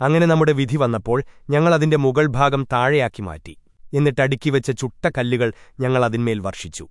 അങ്ങനെ നമ്മുടെ വിധി വന്നപ്പോൾ ഞങ്ങൾ അതിന്റെ മുകൾ ഭാഗം താഴെയാക്കി മാറ്റി. എന്നിട്ടടുക്കിവെച്ച ചുട്ട കല്ലുകൾ ഞങ്ങൾ അതിന്മേൽ വർഷിച്ചു.